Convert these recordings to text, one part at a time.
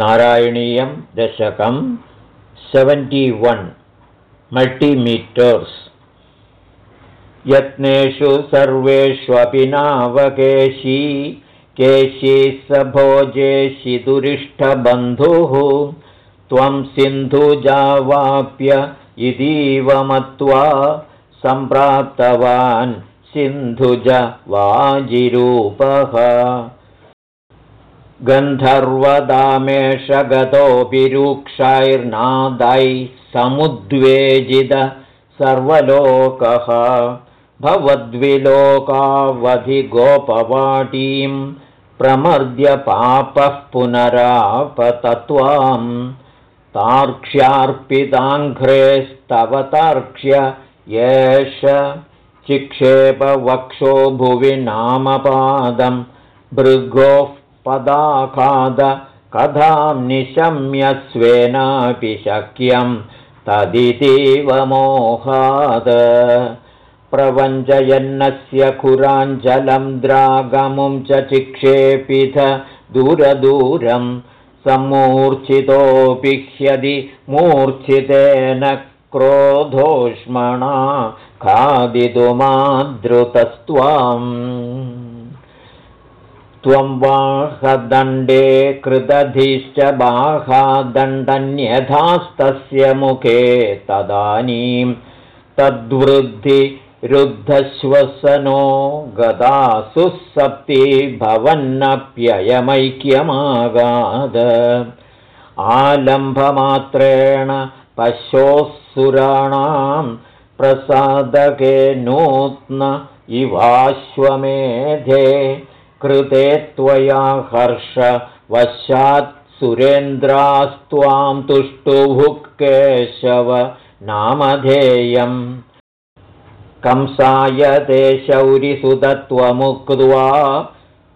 नारायणीयं दशकं seventy one मल्टिमीटर्स्। यत्नेषु सर्वेष्वपि नावकेशी केशी स भोजेशि दुरिष्ठबन्धुः त्वं सिन्धुजावाप्य इतीव मत्वा सम्प्राप्तवान् सिन्धुज वाजिरूपः गन्धर्वदामेष गतोऽपिरूक्षैर्नादैः समुद्वेजित सर्वलोकः भवद्विलोकावधिगोपवाटीं प्रमर्द्य पापः पुनरापतत्वां तार्क्ष्यार्पिताङ्घ्रेस्तव तार्क्ष्य एष चिक्षेपवक्षो भुवि नामपादं भृगोः पदाखाद कथां निशम्य स्वेनापि शक्यं तदितीव मोहाद प्रवञ्चयन्नस्य खुराञ्जलं द्रागमुं च चिक्षेपिथ दूरदूरं सम्मूर्च्छितोऽपि ह्यदि मूर्च्छितेन क्रोधोष्मणा खादितुमादृतस्त्वाम् त्वं वाहदण्डे कृदधिश्च बाहादण्डन्यथास्तस्य मुखे तदानीं तद्वृद्धिरुद्धश्वसनो गदासु सप्ति भवन्नप्ययमैक्यमागाद। आलम्भमात्रेण पश्योऽसुराणां प्रसादके नूत्न इवाश्वमेधे कृते त्वया हर्षवशात् सुरेन्द्रास्त्वां तुष्टुभुः केशव नामधेयम्। कंसाय ते शौरिसुतत्वमुक्त्वा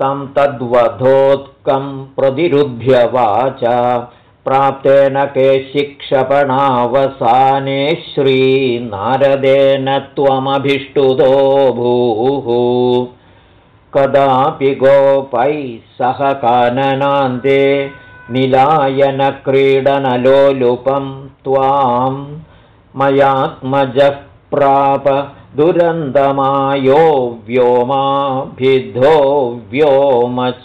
तं तद्वधोत्कं प्रतिरुध्य वाच। प्राप्तेन के शिक्षपणावसाने श्रीनारदेन त्वमभिष्टुतो भूः कदापि गोपैः सह काननान्ते निलायनक्रीडनलोलुपं त्वां मयात्मजः प्राप दुरन्दमायो व्योमाभिद्धो व्योमचरोपरोधी।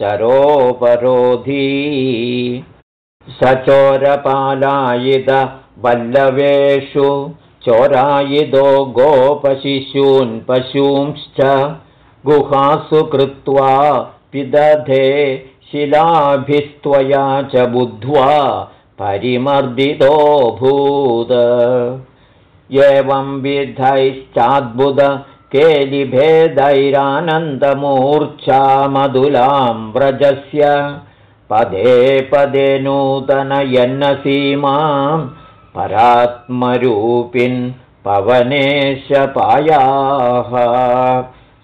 सचोरपालायितवल्लवेषु चोरायिदो गोपशिशून् पशूंश्च गुहासु कृत्वा पिदधे शिलाभिस्त्वया च बुद्ध्वा परिमर्दितोऽभूद एवं विधैश्चाद्बुद केलिभेदैरानन्दमूर्च्छा मधुलां व्रजस्य। पदे पदे नूतनयन्नसीमां परात्मरूपिन् पवनेशपायाः